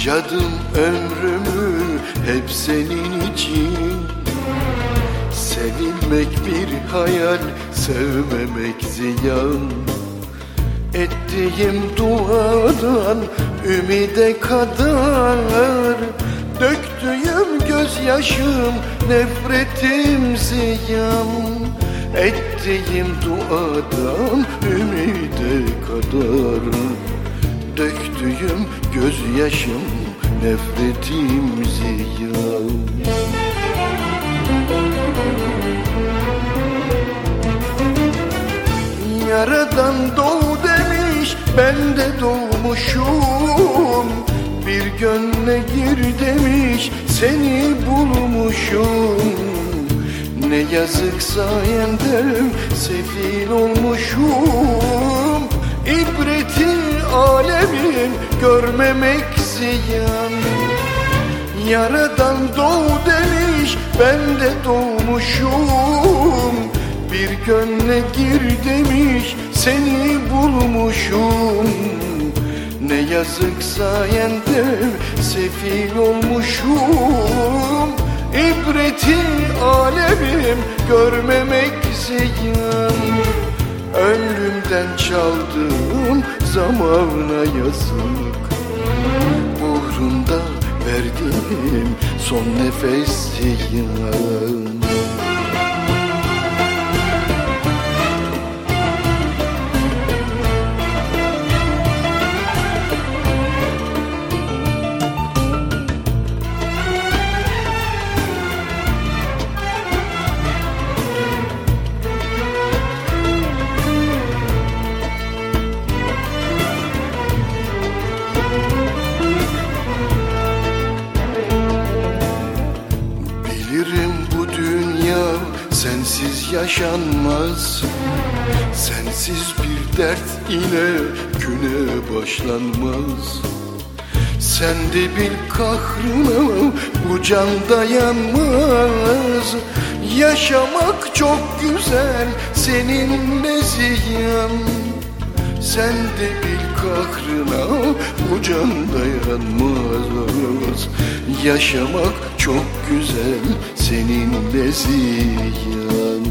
Harcadım ömrümü hep senin için. Sevilmek bir hayal, sevmemek ziyan. Ettiğim duadan ümide kadar. Döktüğüm gözyaşım, nefretim ziyan. Ettiğim duadan ümide kadar Döktüğüm gözyaşım, nefretim ziyan. Yaradan doğ demiş ben de doğmuşum. Bir gönle gir demiş seni bulmuşum. Ne yazık sayende sefil olmuşum. İbreti alemim görmemek ziyan. Yaradan doğ demiş ben de doğmuşum. Bir gönle gir demiş seni bulmuşum. Ne yazık sayende sefil olmuşum. İbreti alemim görmemek ziyan. Ömrümden çaldığım zamana yazık Uğrunda verdiğim son nefes ziyan sensiz yaşanmaz. Sensiz bir dert ile güne başlanmaz. Sen de bil kahrına bu can dayanmaz. Yaşamak çok güzel seninle ziyan? Sen de bil kahrına bu can dayanmaz Yaşamak çok güzel seninle ziyan.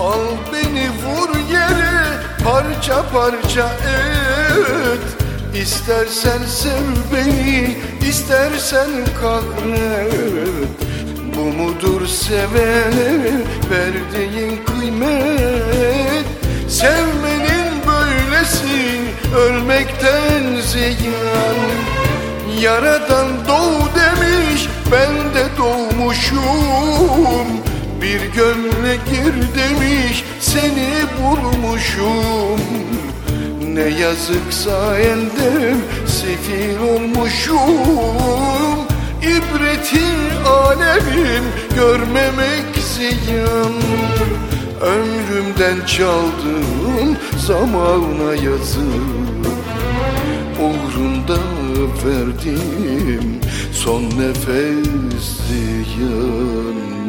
Al beni vur yere parça parça et. İstersen sev beni istersen kahret. Bu mudur sevene verdiğin kıymet? Sevmenin ziyan Yaradan doğ demiş ben de doğmuşum. Bir gönle gir demiş seni bulmuşum Ne yazık sayende sefil olmuşum. İbreti alemim görmemek ziyan Ömrümden çaldığım zamana yazık uğrunda verdim son nefes ziyan